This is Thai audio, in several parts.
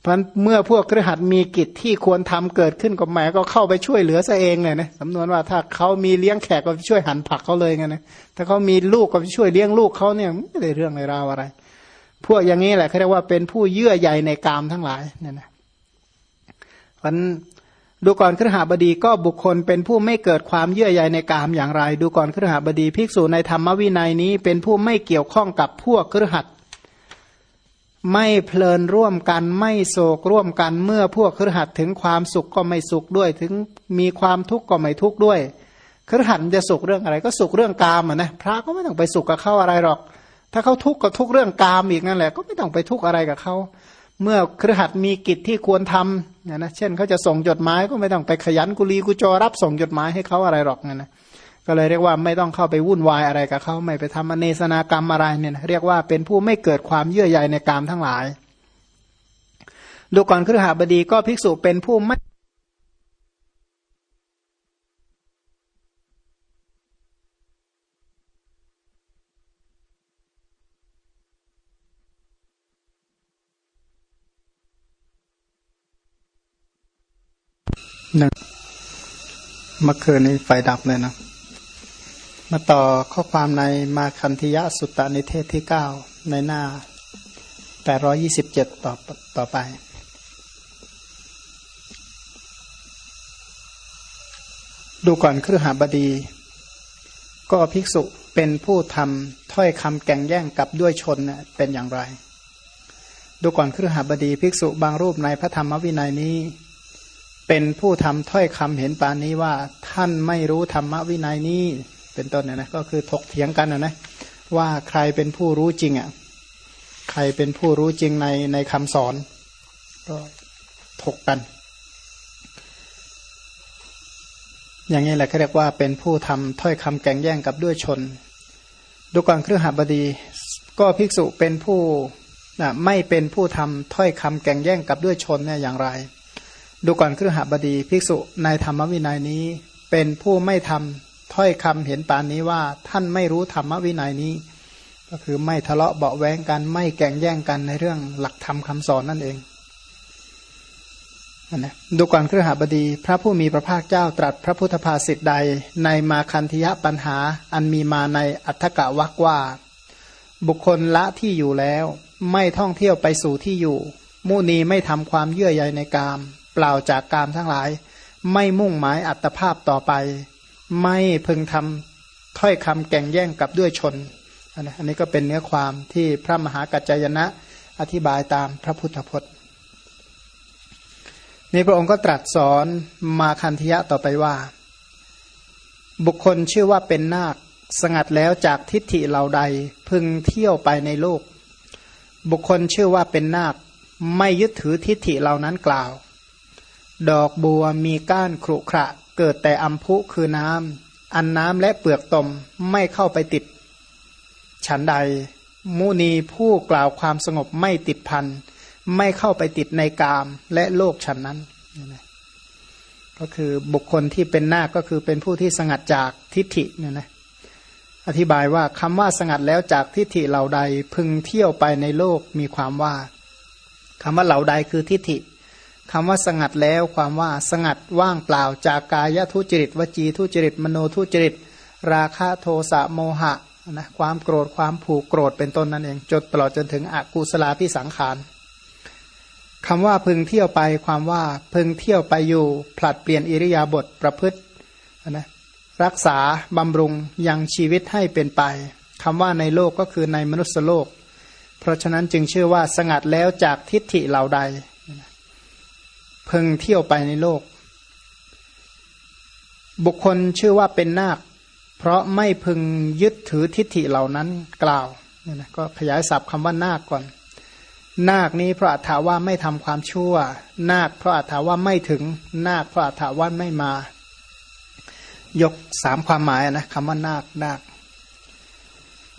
เพราะเมื่อพวกครหัสมีกิจที่ควรทำเกิดขึ้นกับแหมก็เข้าไปช่วยเหลือซะเองเลยนะสำนวนว่าถ้าเขามีเลี้ยงแขกก็ช่วยหั่นผักเขาเลยไงนะถ้าเขามีลูกก็ช่วยเลี้ยงลูกเขาเนี่ยไม่ได้เรื่องในราวอะไร พวกอย่างนี้แหละเขาเรียกว่าเป็นผู้เยื่อใยในกามทั้งหลายเนี่ยนะเพราะดูก่อนครหบดีก็บุคคลเป็นผู้ไม่เกิดความเยื่อใยในกามอย่างไร ดูก่อนครหบดีภิกษุในธรรมวินัยนี้ เป็นผู้ไม่เกี่ยวข้องกับพวกครหัส ไม่เพลินร่วมกันไม่โศกร่วมกันเมื่อพวกครหัสถึงความสุขก็ไม่สุขด้วย ถึงมีความทุกข์ก็ไม่ทุกข์ด้วยครหัสจะสุขเรื่องอะไร ก็สุขเรื่องกามอะนะพระก็ไม่ต้องไปสุขกับเขาอะไรหรอก ถ้าเขาทุกข์ก็ทุกข์เรื่องกามอีกนั่นแหละ ก็ไม่ต้องไปทุกข์อะไรกับเขาเมื่อครหัสมีกิจที่ควรทำนะนะเช่นเขาจะส่งจดหมายก็ไม่ต้องไปขยันกุลีกุจอรับส่งจดหมายให้เขาอะไรหรอกนะนะ ก็เลยเรียกว่าไม่ต้องเข้าไปวุ่นวายอะไรกับเขาไม่ไปทำอเนสนากรรมอะไรเนี่ยเรียกว่าเป็นผู้ไม่เกิดความเยื่อใยในกามทั้งหลาย ดูก่อนครหาบดีก็ภิกษุเป็นผู้ไม่หนึ่งเมื่อคืนนี้ไฟดับเลยนะ มาต่อข้อความในมาคันธยะสุตตนิเทศที่เก้าในหน้าแปดร้อยี่สิบเจ็ดต่อต่อไป ดูก่อนครือหาบดี ก็ภิกษุเป็นผู้ทำถ้อยคำแก่งแย่งกับด้วยชนเป็นอย่างไร ดูก่อนครือหาบดีภิกษุบางรูปในพระธรรมวินัยนี้ เป็นผู้ทำถ้อยคำเห็นปานนี้ว่าท่านไม่รู้ธรรมวินัยนี้ เป็นต้นเนี่ยนะก็คือถกเถียงกันนะนะว่าใครเป็นผู้รู้จริงอะใครเป็นผู้รู้จริงในในคำสอน ก็ถกกัน อย่างนี้แหละเขาเรียกว่าเป็นผู้ทำถ้อยคำแก่งแย่งกับด้วยชน ดูก่อนเครือหาบดี ก็ภิกษุเป็นผู้นะไม่เป็นผู้ทำถ้อยคำแก่งแย่งกับด้วยชนเนี่ยอย่างไร ดูก่อนเครือหบดี ภิกษุในธรรมวินัยนี้เป็นผู้ไม่ทำ ถ้อยคำเห็นปานนี้ว่า ท่านไม่รู้ธรรมวินัยนี้ ก็คือไม่ทะเลาะเบาแวงกันไม่แก่งแย่งกันในเรื่องหลักธรรมคาสอนนั่นเองนะดูก่อนเครือหบดี พระผู้มีพระภาคเจ้าตรัสพระพุทธภาษิตใด ในมาคันธยปัญหา อันมีมาในอัฏฐกะวักว่า บุคคลละที่อยู่แล้ว ไม่ท่องเที่ยวไปสู่ที่อยู่ มุนีไม่ทำความเยื่อใยในกาม เปล่าจากกามทั้งหลาย ไม่มุ่งหมายอัตภาพต่อไป ไม่พึงทำถ้อยคำแก่งแย่งกับด้วยชนอันนี้ก็เป็นเนื้อความที่พระมหากัจจยนะอธิบายตามพระพุทธพจน์นี่พระองค์ก็ตรัสสอนมาคันธยะต่อไปว่า บุคคลชื่อว่าเป็นนาคสงัดแล้วจากทิฏฐิเหล่าใดพึงเที่ยวไปในโลก บุคคลชื่อว่าเป็นนาคไม่ยึดถือทิฏฐิเหล่านั้นกล่าว ดอกบัวมีก้านครุขระ เกิดแต่อัมพุคือน้ำอันน้ำและเปลือกตมไม่เข้าไปติด ฉันใด มุนีผู้กล่าวความสงบไม่ติดพันไม่เข้าไปติดในกามและโลกฉันนั้น ก็คือบุคคลที่เป็นนาคก็คือเป็นผู้ที่สงัดจากทิฏฐิเนี่ยนะอธิบายว่าคำว่าสงัดแล้วจากทิฏฐิเหล่าใดพึงเที่ยวไปในโลกมีความว่าคำว่าเหล่าใดคือทิฏฐิ คำว่าสงัดแล้วความว่าสงัดว่างเปล่าจากกายทุจริตวจีทุจริตมโนทุจริต ราคะโทสะโมหะนะความโกรธความผูกโกรธเป็นต้นนั่นเองจนตลอดจนถึงอกุศลาพิสังขารคำว่าพึงเที่ยวไปความว่าพึงเที่ยวไปอยู่ ผลัดเปลี่ยนอิริยาบถประพฤตินะรักษาบำรุงยังชีวิตให้เป็นไปคำว่าในโลกก็คือในมนุษยโลก เพราะฉะนั้นจึงชื่อว่าสงัดแล้วจากทิฏฐิเหล่าใด พึงเที่ยวไปในโลก บุคคลชื่อว่าเป็นนาค เพราะไม่พึงยึดถือทิฏฐิเหล่านั้นกล่าวเนี่ยนะก็ขยายศัพท์คำว่านาคก่อน นาคนี้เพราะอัถาว่าไม่ทำความชั่ว นาคเพราะอัถาว่าไม่ถึง นาคเพราะอัถาว่าไม่มา ยกสามความหมายนะคำว่านาคนาค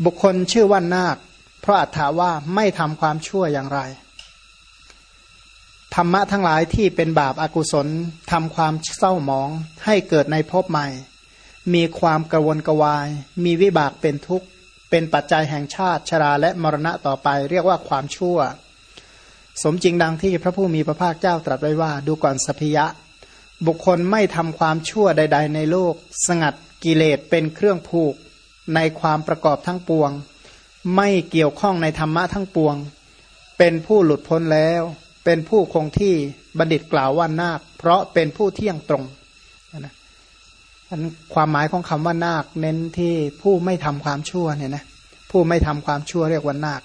บุคคลชื่อว่านาค เพราะอัถาว่าไม่ทำความชั่วอย่างไร ธรรมะทั้งหลายที่เป็นบาปอากุศลทำความเศร้าหมองให้เกิดในภพใหม่ มีความกระวนกระวาย มีวิบากเป็นทุกข์ เป็นปัจจัยแห่งชาติชราและมรณะต่อไป เรียกว่าความชั่ว สมจริงดังที่พระผู้มีพระภาคเจ้าตรัสไว้ว่า ดูก่อนสัพยะ บุคคลไม่ทำความชั่วใด ๆ ในโลก สงัดกิเลสเป็นเครื่องผูก ในความประกอบทั้งปวง ไม่เกี่ยวข้องในธรรมะทั้งปวง เป็นผู้หลุดพ้นแล้ว เป็นผู้คงที่บัณฑิตกล่าวว่านาค เพราะเป็นผู้เที่ยงตรงนะความหมายของคำว่านาค เน้นที่ผู้ไม่ทำความชั่วเนี่ยนะผู้ไม่ทำความชั่วเรียกว่านาค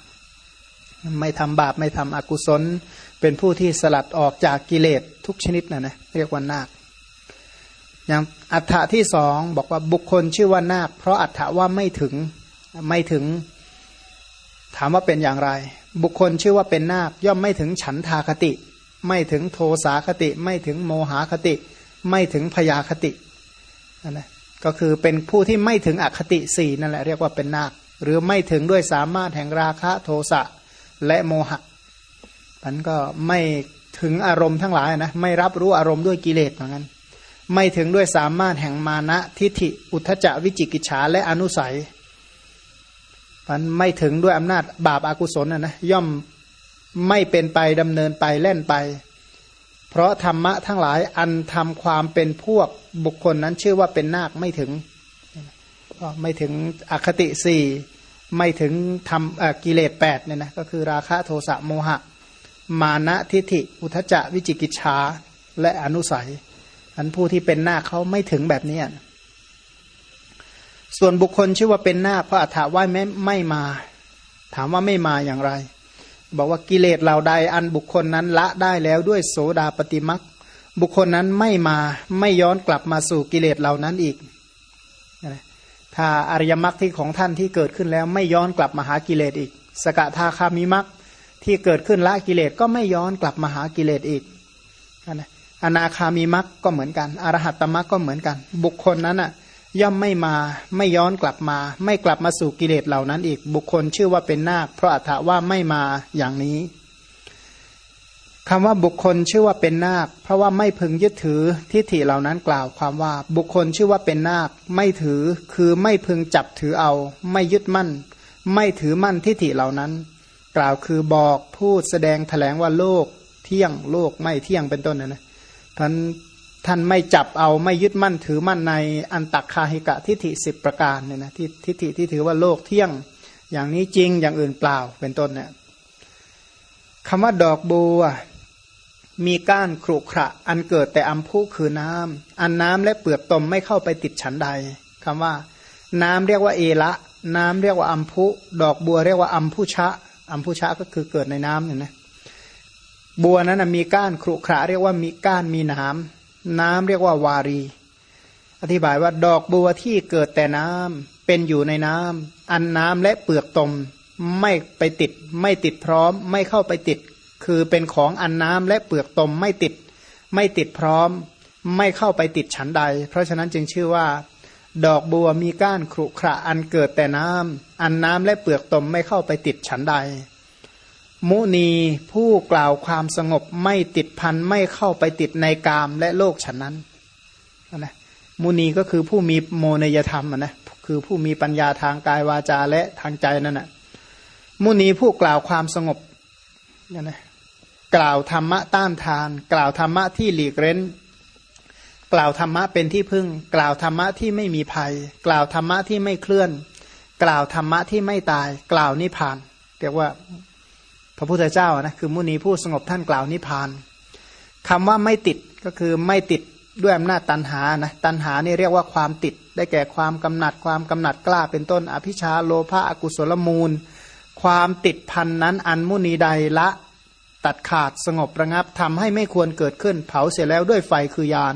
ไม่ทำบาปไม่ทำอกุศล เป็นผู้ที่สลัดออกจากกิเลสทุกชนิดนะนะเรียกว่านาค อย่างอัฏฐะที่สองบอกว่าบุคคลชื่อว่านาค เพราะอัฏฐะว่าไม่ถึงไม่ถึง ถามว่าเป็นอย่างไร บุคคลชื่อว่าเป็นนาคย่อมไม่ถึงฉันทาคติ ไม่ถึงโทสาคติ ไม่ถึงโมหาคติ ไม่ถึงพยาคตินะก็คือเป็นผู้ที่ไม่ถึงอคติสี่นั่นแหละเรียกว่าเป็นนาค หรือไม่ถึงด้วยสามารถแห่งราคะโทสะและโมหะมันก็ไม่ถึงอารมณ์ทั้งหลายนะไม่รับรู้อารมณ์ด้วยกิเลสเหมือนกันไม่ถึงด้วยสามารถแห่งมานะทิฏฐิอุทจวิจิกิจฉาและอนุสัย มันไม่ถึงด้วยอำนาจบาปอากุศลนะนะย่อมไม่เป็นไปดำเนินไปเล่นไป เพราะธรรมะทั้งหลายอันทำความเป็นพวกบุคคลนั้นชื่อว่าเป็นนาคไม่ถึงก็ไม่ถึงอคติสี่ไม่ถึงทำกิเลสแปดเนี่ยนะก็คือราคะโทสะโมหะ มานะทิฏฐิ อุทจจะวิจิกิจชาและอนุสัย อันผู้ที่เป็นน้าเขาไม่ถึงแบบนี้ ส่วนบุคคลชื่อว่าเป็นหน้าเพราะอัฐาว่าไม่ไม่มา ถามว่าไม่มาอย่างไร บอกว่ากิเลสเหล่าใดอันบุคคลนั้นละได้แล้วด้วยโสดาปฏิมักบุคคลนั้นไม่มาไม่ย้อนกลับมาสู่กิเลสเหล่านั้นอีก ถ้าอริยมรรคที่ของท่านที่เกิดขึ้นแล้วไม่ย้อนกลับมาหากิเลสอีก สกทาคามิมรรคที่เกิดขึ้นละกิเลสก็ไม่ย้อนกลับมาหากิเลสอีกนะอนาคามิมรรคก็เหมือนกัน อรหัตตมรรคก็เหมือนกัน บุคคลนั้นอะ ย่อมไม่มาไม่ย้อนกลับมา ไม่กลับมาสู่กิเลสเหล่านั้นอีกบุคคลชื่อว่าเป็นนาค เพราะอัตถว่าไม่มาอย่างนี้คำว่าบุคคลชื่อว่าเป็นนาค เพราะว่าไม่พึงยึดถือทิฏฐิเหล่านั้นกล่าวความว่า บุคคลชื่อว่าเป็นนาค ไม่ถือคือไม่พึงจับถือเอา ไม่ยึดมั่น ไม่ถือมั่นทิฏฐิเหล่านั้น กล่าวคือบอกพูดแสดงแถลงว่าโลกเที่ยงโลกไม่เที่ยงเป็นต้นนะนะท่าน ท่านไม่จับเอาไม่ยึดมั่นถือมั่นในอันตักคาหิกะทิฏฐิสิบประการเนี่ยนะที่ทิฏฐิที่ถือว่าโลกเที่ยงอย่างนี้จริงอย่างอื่นเปล่าเป็นต้นเนี่ยคำว่าดอกบัวมีก้านครุขระ อันเกิดแต่อัมพุคือน้ำอันน้ำและเปลือกตมไม่เข้าไปติดฉันใดคำว่า น้ำเรียกว่าเอละ น้ำเรียกว่าอัมพุ ดอกบัวเรียกว่าอัมพุชะอัมพุชะก็คือเกิดในน้ำเนี่ยนะบัวนั้นมีก้านครุขระ เรียกว่ามีก้านมีน้ำ น้ำเรียกว่าวารี อธิบายว่าดอกบัวที่เกิดแต่น้ำเป็นอยู่ในน้ำอันน้ำและเปลือกตมไม่ไปติด ไม่ติดพร้อม ไม่เข้าไปติด คือเป็นของอันน้ำและเปลือกตมไม่ติด ไม่ติดพร้อม ไม่เข้าไปติดฉันใด เพราะฉะนั้นจึงชื่อว่า ดอกบัวมีก้านครุขระอันเกิดแต่น้ำอันน้ำและเปลือกตมไม่เข้าไปติดฉันใด มุนีผู้กล่าวความสงบไม่ติดพันไม่เข้าไปติดในกามและโลกฉันนั้นนะมุนีก็คือผู้มีโมนยธรรมนะคือผู้มีปัญญาทางกายวาจาและทางใจนั่นแหะมุนีผู้กล่าวความสงบนี่นะกล่าวธรรมะต้านทาน กล่าวธรรมะที่หลีกเร้น กล่าวธรรมะเป็นที่พึ่ง กล่าวธรรมะที่ไม่มีภัย กล่าวธรรมะที่ไม่เคลื่อน กล่าวธรรมะที่ไม่ตาย กล่าวนิพพานเรียกว่า พระพุทธเจ้านะคือมุนีผู้สงบท่านกล่าวนิพพานคำว่าไม่ติดก็คือไม่ติดด้วยอำนาจตันหานะตันหานี่เรียกว่าความติด ได้แก่ความกำหนัดความกำหนัดกล้าเป็นต้น อภิชาโลภะอกุศลมูล ความติดพันนั้นอันมุนีใดละตัดขาดสงบระงับทำให้ไม่ควรเกิดขึ้น เผาเสร็จแล้วด้วยไฟคือยาน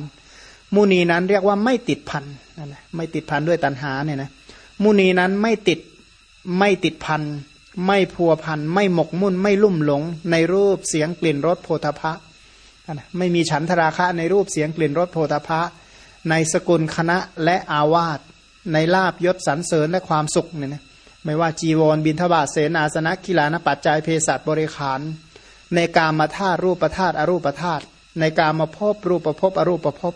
มุนีนั้นเรียกว่าไม่ติดพันนั่นแหละไม่ติดพันด้วยตัณหาเนี่ยนะมุนีนั้นไม่ติดไม่ติดพัน ไม่พัวพันไม่หมกมุ่นไม่ลุ่มหลง ในรูปเสียงกลิ่นรสโพธพะนะไม่มีฉันทราคะในรูปเสียงกลิ่นรสโพธพะ ในสกุลคณะและอาวาสในลาบยศสรรเสริญและความสุขเนี่ยนะไม่ว่าจีวรบินทบาทเสนาสนะกีฬานปัจจัยเภสัชบริขาร ในการมาธาตุรูปธาตุอรูปธาตุในการมาพบรูปภพอรูปภพ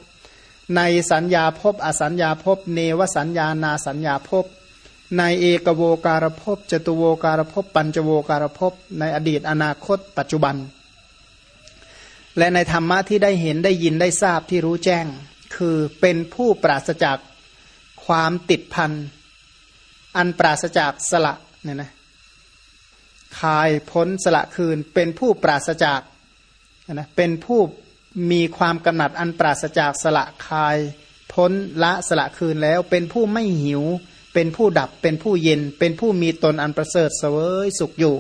ในสัญญาภพอสัญญาภพเนวสัญญานาสัญญาภพ ในเอกโวการภพจตุโวการภพปัญจโวการภพในอดีตอนาคต ปัจจุบัน และในธรรมะที่ได้เห็นได้ยินได้ทราบที่รู้แจ้ง คือเป็นผู้ปราศจากความติดพันอันปราศจากสละเนี่ยนะคายพ้นสละคืน เป็นผู้ปราศจากนะเป็นผู้มีความกำหนัดอันปราศจากสละคาย พ้นละสละคืนแล้ว เป็นผู้ไม่หิว เป็นผู้ดับเป็นผู้เย็น เป็นผู้มีตนอันประเสริฐเสวยสุขอยู่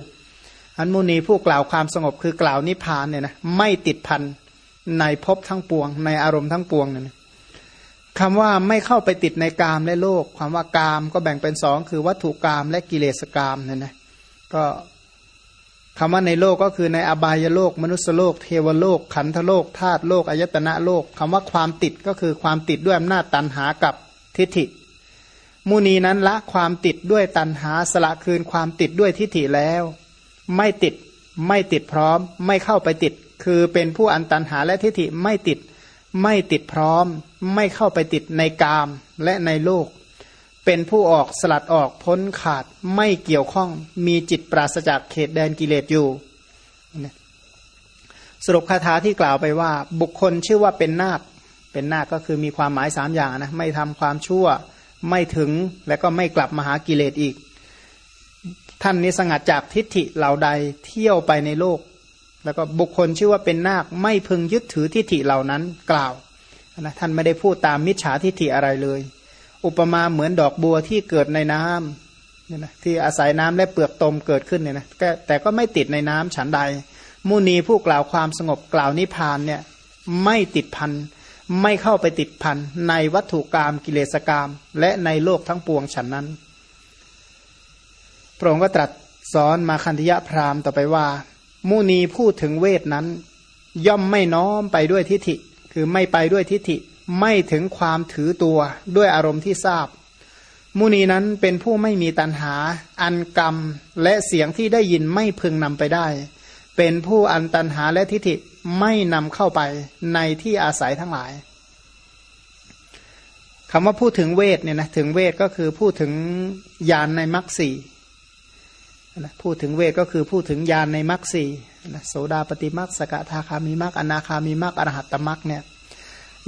อันมุนีผู้กล่าวความสงบคือกล่าวนิพพานเนี่ยนะไม่ติดพันในภพทั้งปวง ในอารมณ์ทั้งปวงเนี่ยนะคำว่าไม่เข้าไปติดในกามและโลกความว่ากามก็แบ่งเป็นสองคือวัตถุกามและกิเลสกามเนี่ยนะก็คำว่าในโลกก็คือในอบายโลก มนุษยโลก เทวโลก ขันธโลกธาตุโลกอายตนะโลกคำว่าความติดก็คือความติดด้วยอำนาจตันหากับทิฏฐิ มุนีนั้นละความติดด้วยตันหาสละคืนความติดด้วยทิฏฐิแล้ว ไม่ติดไม่ติดพร้อม ไม่เข้าไปติด คือเป็นผู้อันตันหาและทิฏฐิไม่ติด ไม่ติดพร้อม ไม่เข้าไปติดในกามและในโลก เป็นผู้ออกสลัดออกพ้นขาดไม่เกี่ยวข้องมีจิตปราศจากเขตแดนกิเลสอยู่ สรุปคาถาที่กล่าวไปว่า บุคคลชื่อว่าเป็นนาคเป็นนาคก็คือมีความหมายสามอย่างนะไม่ทำความชั่ว ไม่ถึงและก็ไม่กลับมาหากิเลสอีก ท่านนี้สงัดจากทิฏฐิเหล่าใดเที่ยวไปในโลก แล้วก็บุคคลชื่อว่าเป็นนาคไม่พึงยึดถือทิฏฐิเหล่านั้นกล่าวนะท่านไม่ได้พูดตามมิจฉาทิฏฐิอะไรเลย อุปมาเหมือนดอกบัวที่เกิดในน้ำเนี่ยนะที่อาศัยน้ำและเปลือกตมเกิดขึ้นเนี่ยนะแต่ก็ไม่ติดในน้ำฉันใด มุนีผู้กล่าวความสงบกล่าวนิพานเนี่ยไม่ติดพัน ไม่เข้าไปติดพันในวัตถุกรรมกิเลสกรรม และในโลกทั้งปวงฉันนั้น พระองค์ก็ตรัสสอนมาคันธยะพราหมณ์ต่อไปว่า มุนีพูดถึงเวทนั้น ย่อมไม่น้อมไปด้วยทิฏฐิ คือไม่ไปด้วยทิฏฐิไม่ถึงความถือตัวด้วยอารมณ์ที่ทราบ มุนีนั้นเป็นผู้ไม่มีตัณหา อันกรรมและเสียงที่ได้ยินไม่พึงนำไปได้ เป็นผู้อันตัณหาและทิฏฐิไม่นำเข้าไปในที่อาศัยทั้งหลายคำว่าพูดถึงเวทเนี่ยนะถึงเวทก็คือพูดถึงยานในมรรคสี่พูดถึงเวทก็คือพูดถึงยานในมรรคสี่โสดาปฏิมรรคสกทาคามีมรรคอนาคามีมรรคอรหัตตมรรคเนี่ย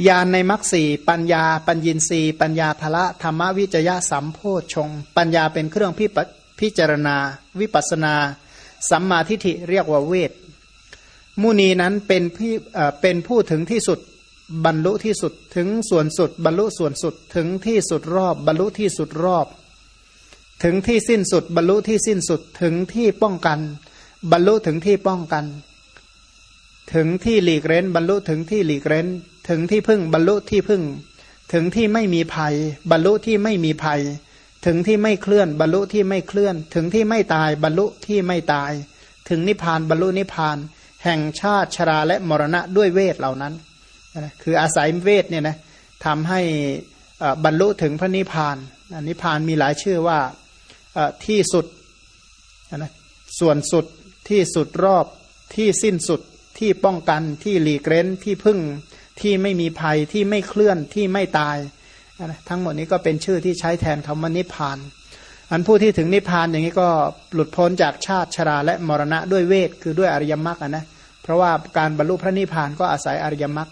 ญาณในมรรคสี่ปัญญา ปัญญินรีปัญญาภละธรรมวิจยะสัมโพชง ปัญญาเป็นเครื่องพิพิจารณา วิปัสนา สัมมาทิฏฐิเรียกว่าเวท มุนีนั้นเป็นพี่เป็นผู้ถึงที่สุดบรรลุที่สุดถึงส่วนสุด บรรลุส่วนสุดถึงที่สุดรอบ บรรลุที่สุดรอบ ถึงที่สิ้นสุด บรรลุที่สิ้นสุดถึงที่ป้องกัน บรรลุถึงที่ป้องกัน ถึงที่หลีกเร้น บรรลุถึงที่หลีกเร้น ถึงที่พึ่งบรรลุที่พึ่ง ถึงที่ไม่มีภัย บรรลุที่ไม่มีภัย ถึงที่ไม่เคลื่อนบรรลุที่ไม่เคลื่อน ถึงที่ไม่ตายบรรลุที่ไม่ตาย ถึงนิพพานบรรลุนิพพาน แห่งชาติชราและมรณะด้วยเวทเหล่านั้นคืออาศัยเวทเนี่ยนะทำให้บรรลุถึงพระนิพพานนิพพานมีหลายชื่อว่าที่สุดนะส่วนสุดที่สุดรอบที่สิ้นสุดที่ป้องกันที่หลีกเร้นที่พึ่งที่ไม่มีภัยที่ไม่เคลื่อนที่ไม่ตาย ทั้งหมดนี้ก็เป็นชื่อที่ใช้แทนคำว่านิพพาน อันผู้ที่ถึงนิพพานอย่างนี้ก็หลุดพ้นจากชาติชราและมรณะด้วยเวทคือด้วยอริยมรรคนะ เพราะว่าการบรรลุพระนิพพานก็อาศัยอริยมรรค